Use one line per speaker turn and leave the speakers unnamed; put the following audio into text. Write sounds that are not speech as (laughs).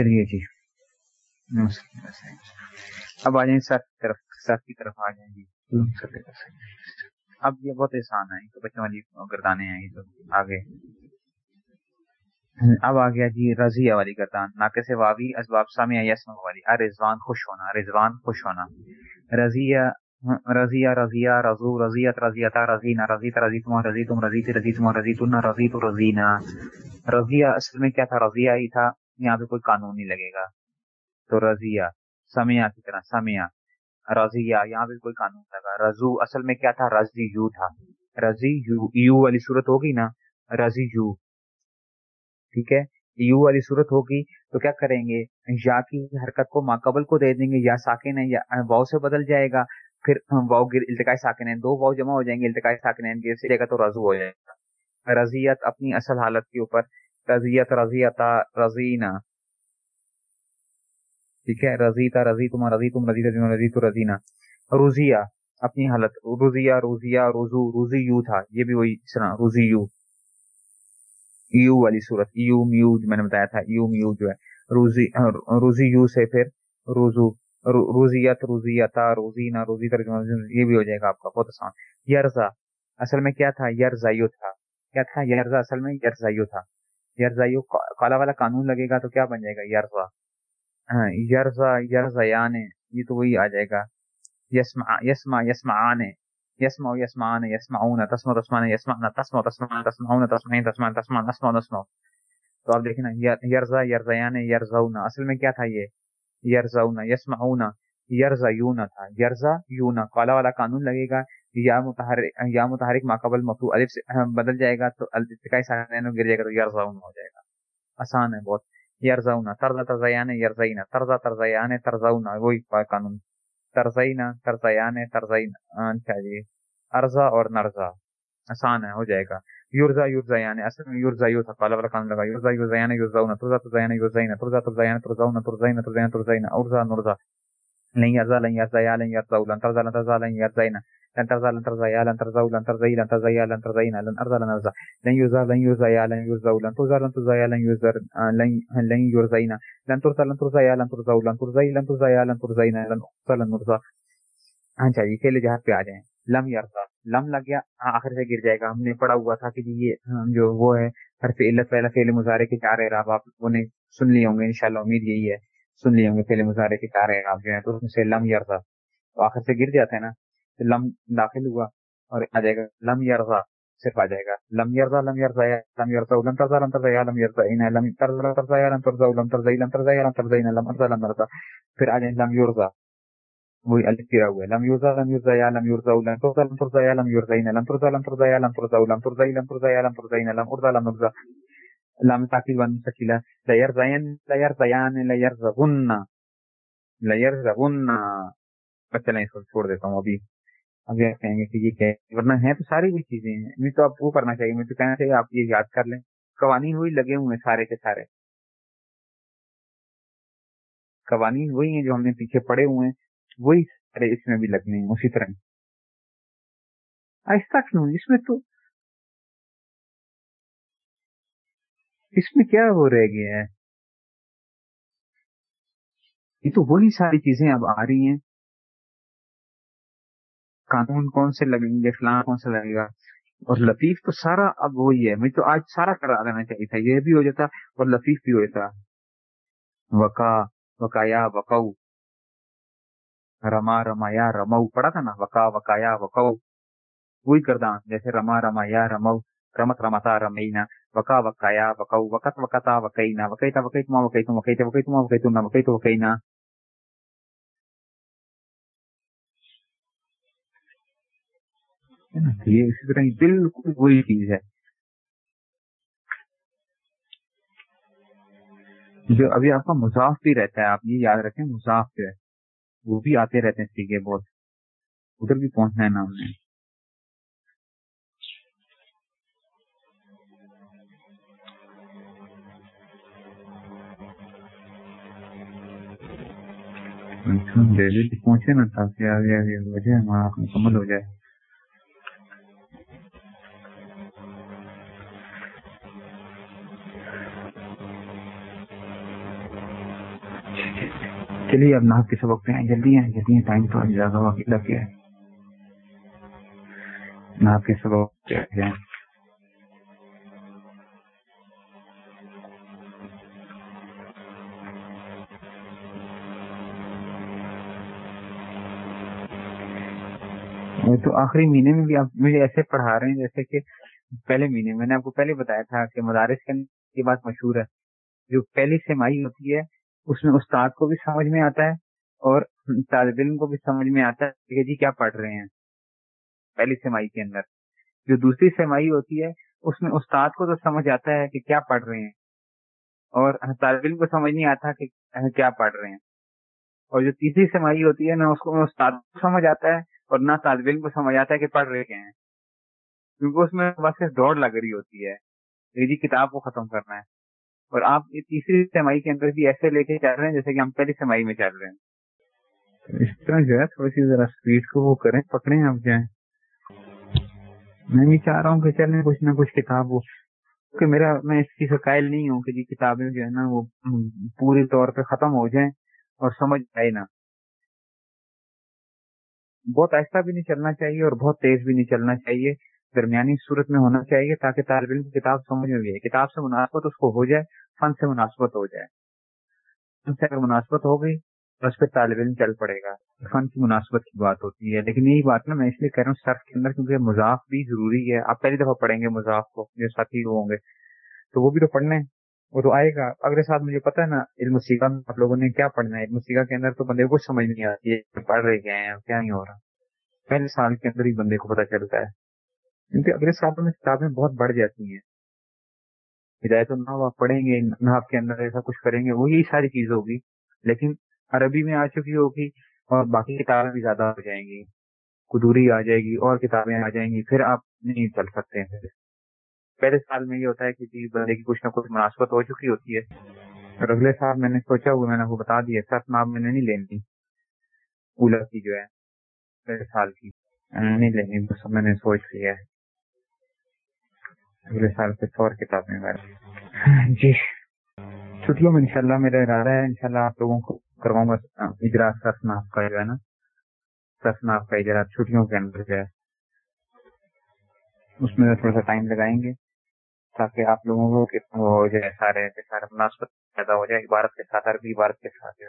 چلیے جی۔ اب آ جائیں سر طرف سر کی طرف آ جائیں جی۔ اب یہ بہت احسان ہے تو بچوں والی گردانے ہیں تو آگے۔ اب آ گیا جی رضیہ والی گردان۔ ناقص واوی اسباب سامع یسم والی۔ رضوان خوش ہونا رضوان خوش ہونا۔ رضیہ رضیہ رضیہ رضو رضیت رضیتا رضینا رضیت رضیتم رضیتم رضیت رضیتم رضیتن رضیت رضینا رضیہ اصل میں کیا تھا؟ رضیہ ہی تھا۔ یہاں پہ کوئی قانون نہیں لگے گا۔ تو رضیہ، سمیہ کی طرح، سمیہ۔ رضیہ، یہاں پہ کوئی قانون لگا۔ رضو اصل میں کیا تھا؟ رضی یو تھا۔ رضی یو یو والی صورت ہوگی نا؟ رضی یو۔ ٹھیک ہے؟ یو والی صورت ہوگی تو کیا کریں گے؟ یا کی حرکت کو ماقبل کو دے دیں گے، یا ساکن ہے، یا واؤ سے بدل جائے گا۔ پھر واؤ التقاء ساکن دو واؤ جمع ہو جائیں گے التقاء ساکن ہے گا تو رضو ہو جائے گا۔ رضیت اپنی اصل حالت کے اوپر رضیت رضیتا رضینا ٹھیک ہے؟ رضیتا رضی تم رضی تم رضی تم رضی تو رضینا. روزیا اپنی حالت. روزیا روزیا روزو، روزی یو تھا. یہ بھی وہی اس طرح، روزی یو. یو والی صورت. یو، میو میں نے بتایا تھا، یو، میو جو ہے. روزی روزی یو سے پھر روزو روزیت، روزیتا، روزینا روزی ترجمہ یہ بھی ہو جائے گا آپ کا. بہت آسان. یرزا. اصل میں کیا تھا؟ یرزایو تھا. کیا تھا؟ یرزا اصل میں یرزایو تھا. یرزایو کالا والا قانون لگے گا تو کیا بن جائے گا؟ یرزا ہاں یرزا یرزا یہ تو وہی آ جائے گا۔ یسما یسما یسما آنے یسما یسمان یسما تسما تسمان یسما تسما تسمان تسما تسمین تسمان تسمان تسما تسما تو آپ دیکھیں نا یرزا یرزا یعنی یرزا اصل میں کیا تھا یہ؟ یرزا یسما یرزا یونا تھا۔ یرزا یونا کالا والا قانون لگے گا۔ یا متحرک یا متحرک ماقبل مفو الف سے بدل جائے گا تو التقائی سارے گر جائے گا تو یرزا ہو جائے گا۔ آسان ہے بہت۔ یرزا ترزا، ترزیان یرزینا ترزا، ترزیان ترزا وہی قانون۔ ترزینا، ترزیان، ترزینا۔ اچھا جی؟ ارزا اور نرزا۔ آسان ہے، ہو جائے گا۔ یورزا یورزا یعنی اصل میں یورزا یو تھا کالا والا قانون لگا۔ یورزا یورزا یعنی یورزا ترزا ترزا یعنی یورزینا ترزا ترزا یعنی ترزا ترزینا ترزینا ترزینا ارزا نرزا لن يرزا لن يرزا يا لن يرزا لن ترزا لن ترزا، لن يرزينا لن ترزا لن ترزا يا لن ترزا لن ترزا لن ترزا يا لن ترزينا لن ارزا لن ارزا لن يرزا لن يرزا يا لن يرزا لن ترزا لن ترزا يا لن يرزا لن لن يرزينا لن ترزا لن ترزا يا لن ترزا لن ترزا لن ترزا يا لن ترزينا لن ارزا لن نرزا ہاں جی، چاہیے پہلے جہاز پہ آ جائیں۔ لم یرزا لم لگ گیا آخر سے گر جائے گا۔ ہم نے پڑھا ہوا تھا کہ یہ جو وہ ہے حرف علت والا فعل مظاہرے کے چار اعراب، آپ وہ نے سن لیے ہوں گے، انشاءاللہ امید یہی ہے۔ سن لیے ہوں گے فعل مظاہرے کے چار اعراب جو ہیں، تو اس میں سے لم یرزا تو آخر سے گر جاتا ہے نا۔ لم داخل ہوا اور آ جائے گا لم یارزا صرف آ جائے گا لم یرزا لم یرزا لم یرزا لم ترزا لم ترزا لم یرزا لم ترزا لم ترزا لم ترزا لم ترزا لم ترزا لم ترزا لم ترزا لم ترزا پھر آ جائیں لم یرزا وہی الف گرا ہوا ہے لم یرزا لم یرزا لم یرزا لم ترزا لم ترزا لم یرزا لم ترزا لم ترزا لم ترزا لم ترزا لم ترزا لم ترزا لم ارزا لم ارزا لام تاکید ون مستقیلہ لا یرزین لا یرزیان لا یرزغن لا یرزغن بس چلیں اس کو چھوڑ دیتا ہوں ابھی ابھی آپ کہیں گے کہ یہ کیا ورنہ ہے تو ساری بھی چیزیں ہیں۔ میں تو آپ وہ کرنا چاہیے۔ میں تو کہنا چاہیے آپ یہ یاد کر لیں۔ قوانین وہی لگے ہوئے ہیں سارے کے سارے۔ قوانین وہی ہیں جو ہم نے پیچھے پڑے ہوئے ہیں۔ وہی سارے اس میں بھی لگنے ہیں، اسی طرح۔ آہستہ کیوں اس میں تو اس میں کیا ہو رہ گیا ہے؟ یہ تو وہی ساری چیزیں اب آ رہی ہیں۔ قانون کون سے لگیں گے، فلاں کون سے لگے گا۔ اور لطیف تو سارا اب وہی ہے۔ مجھے تو آج سارا کرا دینا چاہیے تھا۔ یہ بھی ہو جاتا اور لطیف بھی ہو جاتا۔ وکا وکایا وکو رما رما یا رمو۔ پڑا تھا نا؟ وکا وکایا وکو وہی کردہ جیسے رما رما یا رمو۔ رمت، رمتا، رمینا۔ وکا وکایا وکو وکت وکتا وکینا وکیتا وکیتما وکیتم وکیتا وکیتما وکیتم وکیتو وکینا یہ اسی طرح بالکل وہی چیز ہے۔ جو ابھی آپ کا مضاف بھی رہتا ہے، آپ یہ یاد رکھیں، مضاف جو ہے، وہ بھی آتے رہتے ہیں سیکھے بہت۔ ادھر بھی پہنچنا ہے نا ہم نے اچھا، پہنچے نا تاکہ آگے آگے وجہ ہمارا مکمل ہو جائے۔ چلیے، اب ناپ کے سبق پہ ہیں جلدی ہیں جلدی ہیں ٹائم تو زیادہ ہوا لگ گیا ہے۔ ناپ کے سبق پہ جائیں تو آخری مہینے میں بھی آپ مجھے ایسے پڑھا رہے ہیں جیسے کہ پہلے مہینے میں نے آپ کو پہلے بتایا تھا کہ مدارس کی بات مشہور ہے۔ جو پہلی سمائی ہوتی ہے اس میں استاد کو بھی سمجھ میں آتا ہے اور طالب علم کو بھی سمجھ میں آتا ہے کہ جی کیا پڑھ رہے ہیں پہلی سمائی کے اندر۔ جو دوسری سمائی ہوتی ہے، اس میں استاد کو تو سمجھ آتا ہے کہ کیا پڑھ رہے ہیں اور طالب علم کو سمجھ نہیں آتا کہ کیا پڑھ رہے ہیں۔ اور جو تیسری سمائی ہوتی ہے نا اس کو استاد کو سمجھ آتا ہے اور نہ طالب علم کو سمجھ آتا ہے کہ پڑھ رہے کیا ہیں۔ کیونکہ اس میں بس دوڑ لگ رہی ہوتی ہے جی کتاب کو ختم کرنا ہے۔ اور آپ تیسری سمائی کے اندر بھی ایسے لے کے چل رہے ہیں جیسے کہ ہم پہلی سمائی میں چل رہے ہیں۔ اس طرح جو ہے تھوڑی سی ذرا اسپیڈ کو وہ کریں پکڑے آپ جائیں۔ میں بھی چاہ رہا ہوں کہ چلیں کچھ نہ کچھ کتاب ہو کہ میرا، میں اس چیز کا قائل نہیں ہوں کہ جی کتابیں جو ہے نا وہ پوری طور پہ ختم ہو جائیں اور سمجھ آئے نا بہت ایسا بھی نہیں چلنا چاہیے اور بہت تیز بھی نہیں چلنا چاہیے۔ درمیانی صورت میں ہونا چاہیے تاکہ طالب علم کی کتاب سمجھ میں بھی کتاب سے مناسبت اس کو ہو جائے، فن سے مناسبت ہو جائے۔ فن سے اگر مناسبت ہو گئی، تو اس پہ طالب علم چل پڑے گا۔ فن کی مناسبت کی بات ہوتی ہے۔ لیکن یہی بات نا، میں اس لیے کہہ رہا ہوں سرف کے اندر، کیونکہ مذاق بھی ضروری ہے۔ آپ پہلی دفعہ پڑھیں گے مذاق کو، جو ساتھی ہوں گے، تو وہ بھی تو پڑھنے وہ تو آئے گا۔ اگلے ساتھ مجھے پتا ہے نا، علم سیکھا، آپ لوگوں نے کیا پڑھنا ہے؟ علم سیکھا کے اندر تو بندے کو سمجھ نہیں آتی ہے، پڑھ رہے گئے ہیں کیا نہیں ہو رہا۔ پہلے سال کے اندر ہی بندے کو پتا چلتا ہے۔ کیونکہ اگلے سالوں میں کتابیں بہت بڑھ جاتی ہیں ہدایت اللہ آپ پڑھیں گے، نہ آپ کے اندر ایسا کچھ کریں گے وہ یہی ساری چیز ہوگی۔ لیکن عربی میں آ چکی ہوگی اور باقی کتابیں بھی زیادہ ہو جائیں گی۔ قدوری آ جائے گی، اور کتابیں آ جائیں گی، پھر آپ نہیں چل سکتے ہیں۔ پہلے سال میں یہ ہوتا ہے کہ جی، بندے کی کچھ نہ کچھ مناسبت ہو چکی ہوتی ہے۔ اور اگلے سال میں نے سوچا ہوا میں نے وہ بتا دیا سر نام میں نے نہیں لینی۔ اولا کی جو ہے، پہلے سال کی، نہیں لینی، بس میں نے سوچ لیا ہے۔ اگلے سال سے اور کتابیں (laughs) جی۔ چھٹیوں میں انشاءاللہ میرا ارادہ ہے انشاءاللہ آپ لوگوں کو کرواؤں گا اجرا سرسناف کا جو ہے نا سرسناف کا اجرا چھٹیوں کے اندر جو ہے۔ اس میں تھوڑا سا ٹائم لگائیں گے تاکہ آپ لوگوں کو جو ہے سارے سارے مناسبت پیدا ہو جائے عبارت کے ساتھ عربی عبارت کے ساتھ۔ جو ہے